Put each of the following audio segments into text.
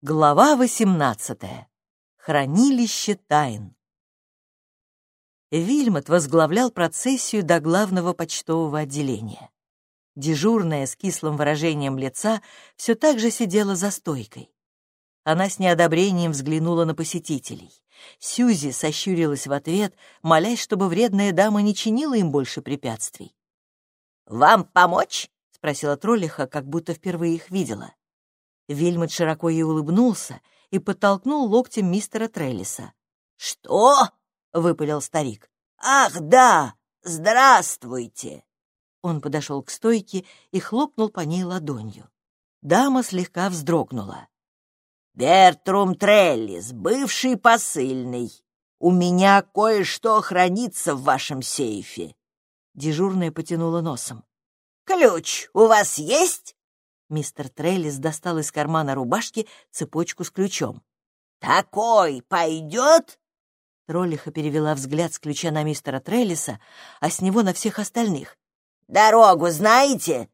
Глава 18. Хранилище тайн. Вильмот возглавлял процессию до главного почтового отделения. Дежурная с кислым выражением лица все так же сидела за стойкой. Она с неодобрением взглянула на посетителей. Сьюзи сощурилась в ответ, молясь, чтобы вредная дама не чинила им больше препятствий. «Вам помочь?» — спросила троллиха, как будто впервые их видела. Вильмот широко ей улыбнулся и подтолкнул локтем мистера Треллиса. «Что?» — выпалил старик. «Ах, да! Здравствуйте!» Он подошел к стойке и хлопнул по ней ладонью. Дама слегка вздрогнула. «Бертрум Треллис, бывший посыльный. У меня кое-что хранится в вашем сейфе». Дежурная потянула носом. «Ключ у вас есть?» Мистер Треллис достал из кармана рубашки цепочку с ключом. «Такой пойдет?» Троллиха перевела взгляд с ключа на мистера Треллиса, а с него на всех остальных. «Дорогу знаете?»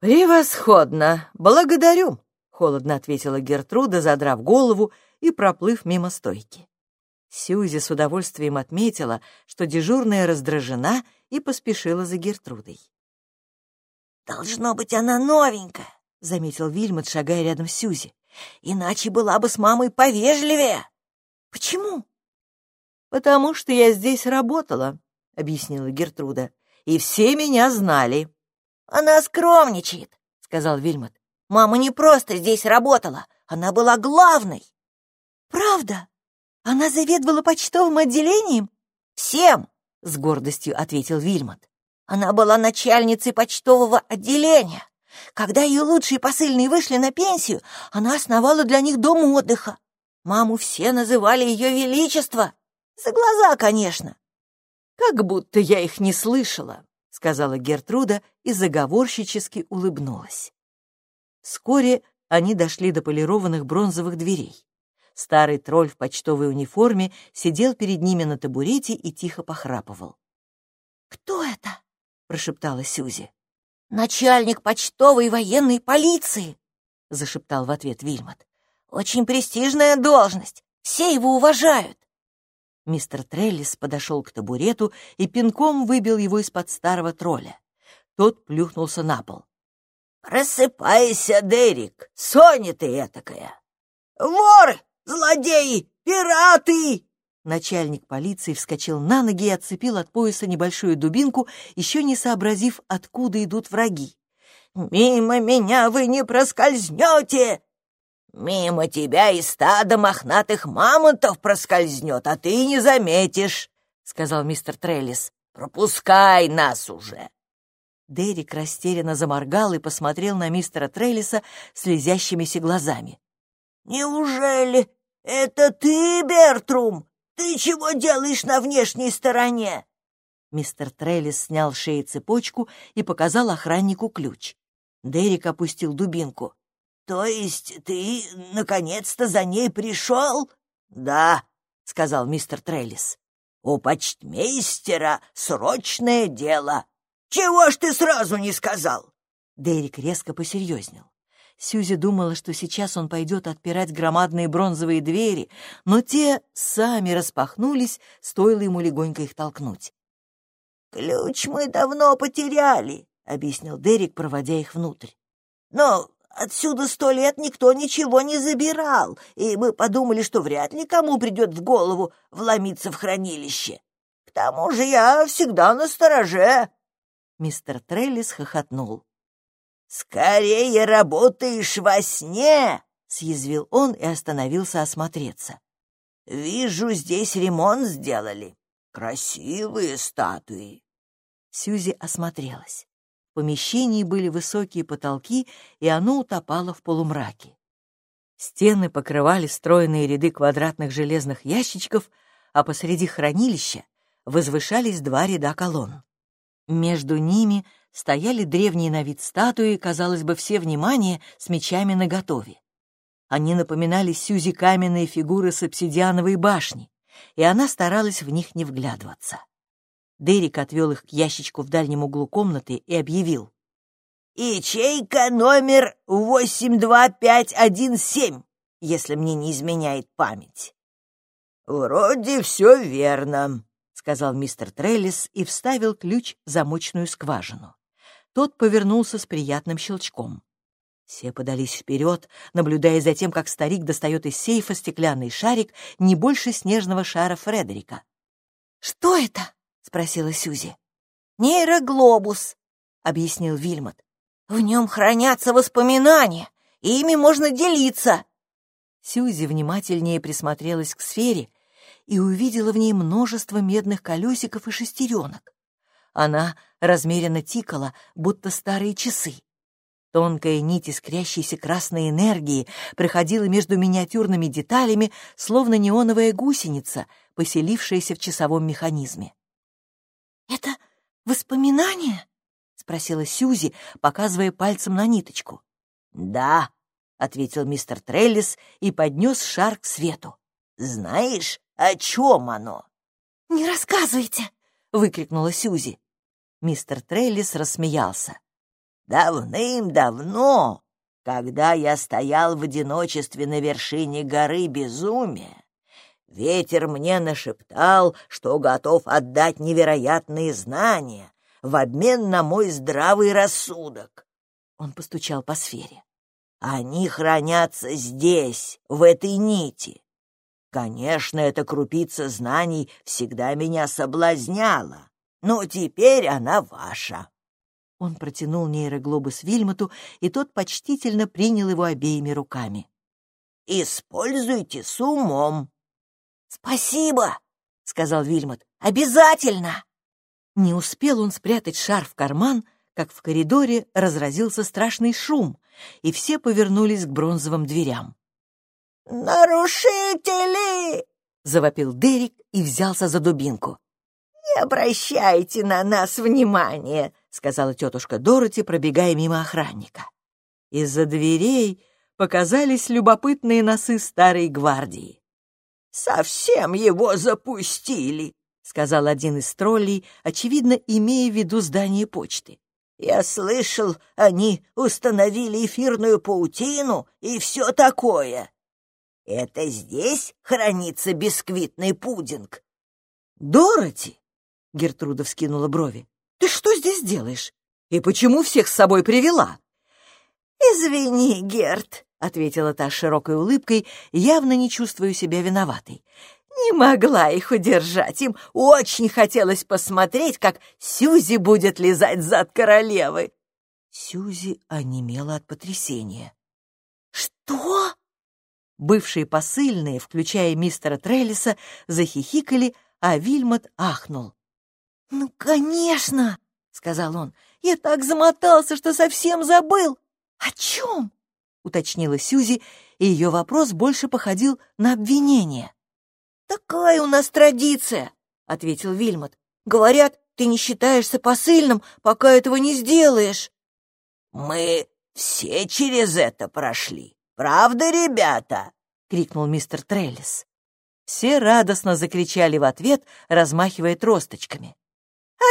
«Превосходно! Благодарю!» — холодно ответила Гертруда, задрав голову и проплыв мимо стойки. Сьюзи с удовольствием отметила, что дежурная раздражена и поспешила за Гертрудой. «Должно быть, она новенькая», — заметил Вильмот, шагая рядом с Сюзи. «Иначе была бы с мамой повежливее». «Почему?» «Потому что я здесь работала», — объяснила Гертруда. «И все меня знали». «Она скромничает», — сказал Вильмот. «Мама не просто здесь работала, она была главной». «Правда? Она заведовала почтовым отделением?» «Всем», — с гордостью ответил Вильмот. Она была начальницей почтового отделения. Когда ее лучшие посыльные вышли на пенсию, она основала для них дом отдыха. Маму все называли ее величество. За глаза, конечно. «Как будто я их не слышала», — сказала Гертруда и заговорщически улыбнулась. Вскоре они дошли до полированных бронзовых дверей. Старый тролль в почтовой униформе сидел перед ними на табурете и тихо похрапывал. «Кто это?» — прошептала Сюзи. «Начальник почтовой военной полиции!» — зашептал в ответ Вильмот. «Очень престижная должность. Все его уважают». Мистер Треллис подошел к табурету и пинком выбил его из-под старого тролля. Тот плюхнулся на пол. «Просыпайся, Дерек, Соня ты этакая! Воры, злодеи, пираты!» Начальник полиции вскочил на ноги и отцепил от пояса небольшую дубинку, еще не сообразив, откуда идут враги. «Мимо меня вы не проскользнете! Мимо тебя и стадо мохнатых мамонтов проскользнет, а ты не заметишь», — сказал мистер Треллис. «Пропускай нас уже!» Дерек растерянно заморгал и посмотрел на мистера Треллиса слезящимися глазами. «Неужели это ты, Бертрум?» «Ты чего делаешь на внешней стороне?» Мистер Треллис снял с шеи цепочку и показал охраннику ключ. Дерек опустил дубинку. «То есть ты, наконец-то, за ней пришел?» «Да», — сказал мистер Треллис. «У почтмейстера срочное дело. Чего ж ты сразу не сказал?» Дерек резко посерьезнел. Сьюзи думала, что сейчас он пойдет отпирать громадные бронзовые двери, но те сами распахнулись, стоило ему легонько их толкнуть. «Ключ мы давно потеряли», — объяснил Дерек, проводя их внутрь. «Но отсюда сто лет никто ничего не забирал, и мы подумали, что вряд ли кому придет в голову вломиться в хранилище. К тому же я всегда на стороже». Мистер Треллис хохотнул. «Скорее работаешь во сне!» — съязвил он и остановился осмотреться. «Вижу, здесь ремонт сделали. Красивые статуи». Сьюзи осмотрелась. В помещении были высокие потолки, и оно утопало в полумраке. Стены покрывали стройные ряды квадратных железных ящичков, а посреди хранилища возвышались два ряда колонн. Между ними стояли древние на вид статуи, казалось бы, все внимание с мечами наготове. Они напоминали Сюзи каменные фигуры с обсидиановой башни, и она старалась в них не вглядываться. Дерек отвел их к ящичку в дальнем углу комнаты и объявил. «Ячейка номер 82517. если мне не изменяет память. «Вроде все верно», — сказал мистер Треллис и вставил ключ в замочную скважину. Тот повернулся с приятным щелчком. Все подались вперед, наблюдая за тем, как старик достает из сейфа стеклянный шарик не больше снежного шара Фредерика. «Что это?» — спросила Сюзи. «Нейроглобус», — объяснил Вильмот. «В нем хранятся воспоминания, и ими можно делиться». Сюзи внимательнее присмотрелась к сфере и увидела в ней множество медных колесиков и шестеренок. Она размеренно тикала, будто старые часы. Тонкая нить искрящейся красной энергии проходила между миниатюрными деталями, словно неоновая гусеница, поселившаяся в часовом механизме. «Это воспоминания?» — спросила Сюзи, показывая пальцем на ниточку. «Да», — ответил мистер Треллис и поднес шар к свету. «Знаешь, о чем оно?» «Не рассказывайте!» — выкрикнула Сюзи. Мистер Треллис рассмеялся. «Давным-давно, когда я стоял в одиночестве на вершине горы безумия, ветер мне нашептал, что готов отдать невероятные знания в обмен на мой здравый рассудок». Он постучал по сфере. «Они хранятся здесь, в этой нити. Конечно, эта крупица знаний всегда меня соблазняла, но теперь она ваша». Он протянул нейроглобус Вильмоту, и тот почтительно принял его обеими руками. «Используйте с умом». «Спасибо», — сказал Вильмот. «Обязательно!» Не успел он спрятать шар в карман, как в коридоре разразился страшный шум, и все повернулись к бронзовым дверям. «Нарушители!» — завопил Дерек и взялся за дубинку. «Не обращайте на нас внимания», — сказала тетушка Дороти, пробегая мимо охранника. Из-за дверей показались любопытные носы старой гвардии. «Совсем его запустили», — сказал один из троллей, очевидно, имея в виду здание почты. «Я слышал, они установили эфирную паутину и все такое». Это здесь хранится бисквитный пудинг? Дороти, Гертруда вскинула брови. Ты что здесь делаешь? И почему всех с собой привела? Извини, Герт, ответила та широкой улыбкой, явно не чувствуя себя виноватой. Не могла их удержать. Им очень хотелось посмотреть, как Сюзи будет лизать зад королевы. Сюзи онемела от потрясения. «Что?» Бывшие посыльные, включая мистера Треллиса, захихикали, а Вильмот ахнул. «Ну, конечно!» — сказал он. «Я так замотался, что совсем забыл. О чем?» — уточнила Сюзи, и ее вопрос больше походил на обвинение. «Такая у нас традиция», — ответил Вильмот. «Говорят, ты не считаешься посыльным, пока этого не сделаешь». «Мы все через это прошли», Правда, ребята?» — крикнул мистер Треллис. Все радостно закричали в ответ, размахивая тросточками.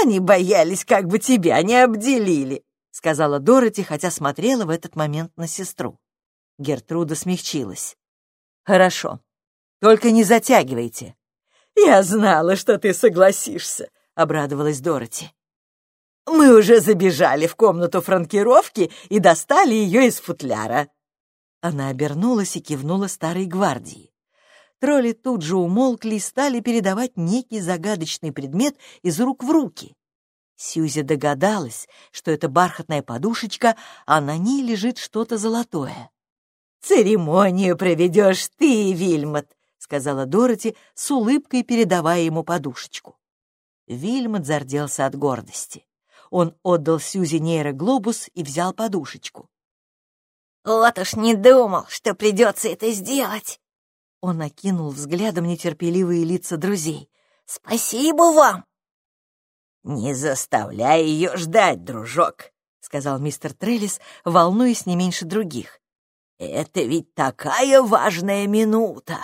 «Они боялись, как бы тебя не обделили», — сказала Дороти, хотя смотрела в этот момент на сестру. Гертруда смягчилась. «Хорошо, только не затягивайте». «Я знала, что ты согласишься», — обрадовалась Дороти. «Мы уже забежали в комнату франкировки и достали ее из футляра. Она обернулась и кивнула старой гвардии. Тролли тут же умолкли и стали передавать некий загадочный предмет из рук в руки. Сьюзи догадалась, что это бархатная подушечка, а на ней лежит что-то золотое. «Церемонию проведешь ты, Вильмот», — сказала Дороти, с улыбкой передавая ему подушечку. Вильмот зарделся от гордости. Он отдал Сьюзи нейроглобус и взял подушечку. «Вот уж не думал, что придется это сделать!» Он окинул взглядом нетерпеливые лица друзей. «Спасибо вам!» «Не заставляй ее ждать, дружок!» — сказал мистер Треллис, волнуясь не меньше других. «Это ведь такая важная минута!»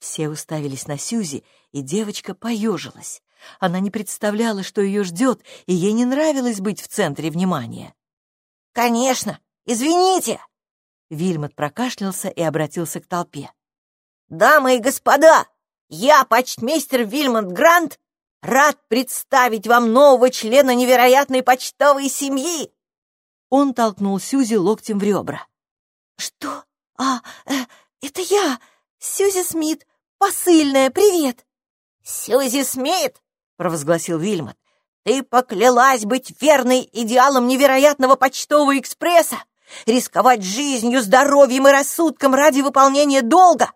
Все уставились на Сюзи, и девочка поежилась. Она не представляла, что ее ждет, и ей не нравилось быть в центре внимания. «Конечно! Извините!» Вильмот прокашлялся и обратился к толпе. «Дамы и господа, я, почтмейстер Вильмот Грант, рад представить вам нового члена невероятной почтовой семьи!» Он толкнул Сьюзи локтем в ребра. «Что? А, э, это я, Сьюзи Смит, посыльная, привет!» «Сьюзи Смит!» — провозгласил Вильмот. «Ты поклялась быть верной идеалам невероятного почтового экспресса, рисковать жизнью, здоровьем и рассудком ради выполнения долга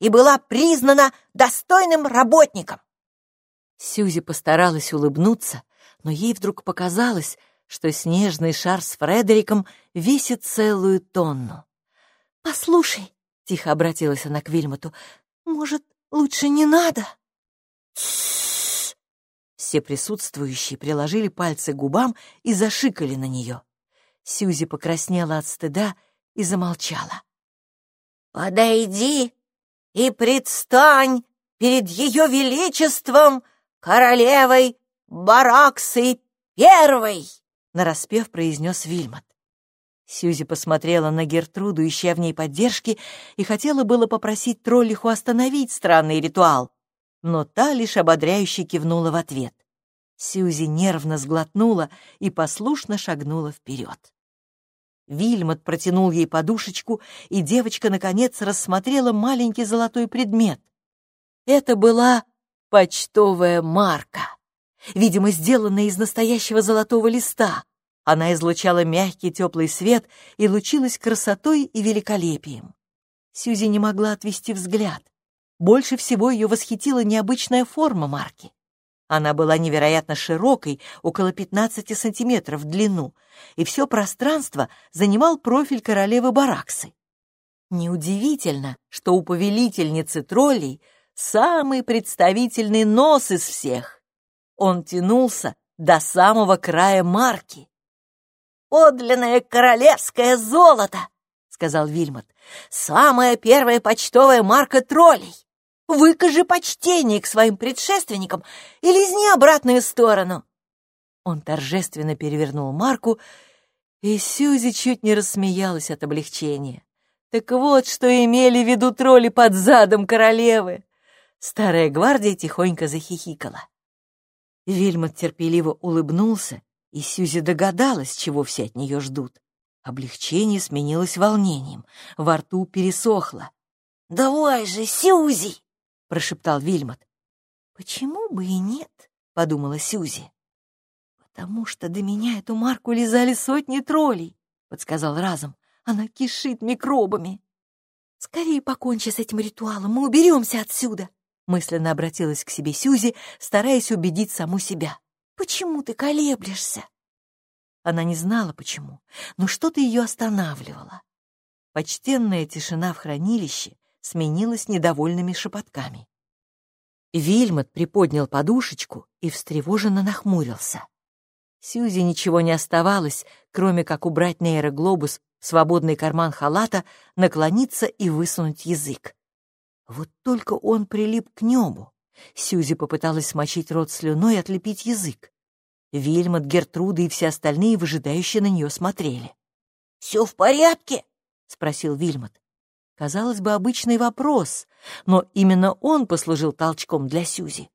и была признана достойным работником. Сьюзи постаралась улыбнуться, но ей вдруг показалось, что снежный шар с Фредериком весит целую тонну. «Послушай», — тихо обратилась она к Вильмоту, — «может, лучше не надо?» Все присутствующие приложили пальцы к губам и зашикали на нее. Сьюзи покраснела от стыда и замолчала. «Подойди и предстань перед ее величеством, королевой Бараксы Первой!» — нараспев произнес Вильмот. Сьюзи посмотрела на Гертруду, ища в ней поддержки, и хотела было попросить троллиху остановить странный ритуал, но та лишь ободряюще кивнула в ответ. Сьюзи нервно сглотнула и послушно шагнула вперед. Вильмот протянул ей подушечку, и девочка, наконец, рассмотрела маленький золотой предмет. Это была почтовая марка, видимо, сделанная из настоящего золотого листа. Она излучала мягкий теплый свет и лучилась красотой и великолепием. Сьюзи не могла отвести взгляд. Больше всего ее восхитила необычная форма марки. Она была невероятно широкой, около 15 сантиметров в длину, и все пространство занимал профиль королевы Бараксы. Неудивительно, что у повелительницы троллей самый представительный нос из всех. Он тянулся до самого края марки. «Подлинное королевское золото!» — сказал Вильмот. «Самая первая почтовая марка троллей! Выкажи почтение к своим предшественникам и лизни обратную сторону. Он торжественно перевернул марку, и Сьюзи чуть не рассмеялась от облегчения. Так вот, что имели в виду тролли под задом королевы. Старая гвардия тихонько захихикала. Вильмот терпеливо улыбнулся, и Сьюзи догадалась, чего все от нее ждут. Облегчение сменилось волнением, во рту пересохло. «Давай же, Сьюзи!» Прошептал Вильмот. «Почему бы и нет?» — подумала Сюзи. «Потому что до меня эту марку лизали сотни троллей», — подсказал разом. «Она кишит микробами». «Скорее покончи с этим ритуалом, мы уберемся отсюда», — мысленно обратилась к себе Сюзи, стараясь убедить саму себя. «Почему ты колеблешься?» Она не знала, почему, но что-то ее останавливало. Почтенная тишина в хранилище сменилась недовольными шепотками. Вильмот приподнял подушечку и встревоженно нахмурился. Сьюзи ничего не оставалось, кроме как убрать нейроглобус в свободный карман халата, наклониться и высунуть язык. Вот только он прилип к небу. Сьюзи попыталась смочить рот слюной и отлепить язык. Вильмот, Гертруда и все остальные выжидающие на нее смотрели. «Все в порядке?» — спросил Вильмот. Казалось бы, обычный вопрос, но именно он послужил толчком для Сюзи.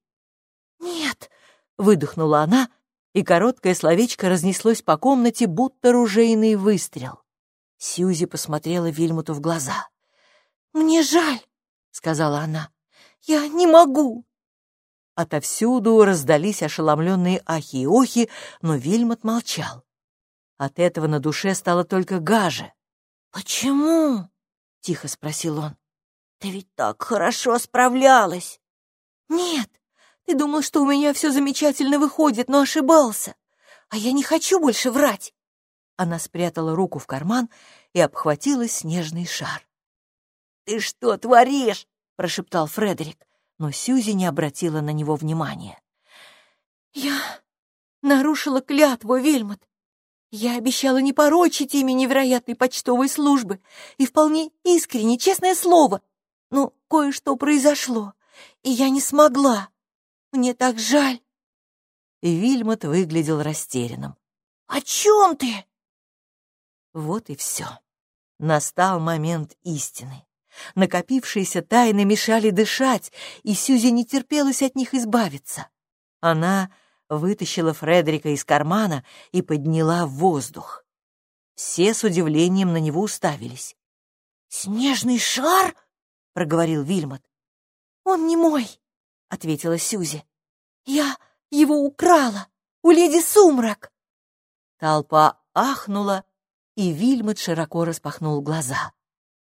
«Нет!» — выдохнула она, и короткое словечко разнеслось по комнате, будто ружейный выстрел. Сьюзи посмотрела Вильмуту в глаза. «Мне жаль», — сказала она. «Я не могу». Отовсюду раздались ошеломленные ахи и охи, но Вильмут молчал. От этого на душе стало только гаже. «Почему?» — тихо спросил он. «Ты ведь так хорошо справлялась!» «Нет, ты думал, что у меня все замечательно выходит, но ошибался. А я не хочу больше врать!» Она спрятала руку в карман и обхватила снежный шар. «Ты что творишь?» — прошептал Фредерик, но Сьюзи не обратила на него внимания. «Я нарушила клятву, Вильмот. Я обещала не порочить имя невероятной почтовой службы, и вполне искренне, честное слово. Но кое-что произошло, и я не смогла. Мне так жаль. Вильмот выглядел растерянным. «О чем ты?» Вот и все. Настал момент истины. Накопившиеся тайны мешали дышать, и Сьюзи не терпелось от них избавиться. Она вытащила Фредерика из кармана и подняла в воздух. Все с удивлением на него уставились. «Снежный шар?» — проговорил Вильмот. «Он не мой», — ответила Сьюзи. «Я его украла у леди Сумрак!» Толпа ахнула, и Вильмот широко распахнул глаза.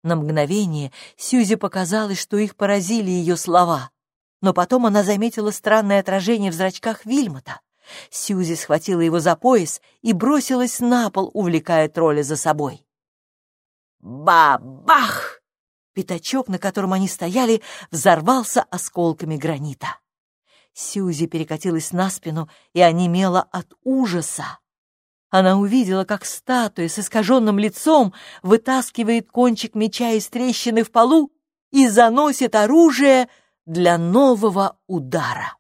На мгновение Сьюзи показалось, что их поразили ее слова, но потом она заметила странное отражение в зрачках Вильмота. Сьюзи схватила его за пояс и бросилась на пол, увлекая тролля за собой. Ба-бах! Пятачок, на котором они стояли, взорвался осколками гранита. Сьюзи перекатилась на спину и онемела от ужаса. Она увидела, как статуя с искаженным лицом вытаскивает кончик меча из трещины в полу и заносит оружие для нового удара.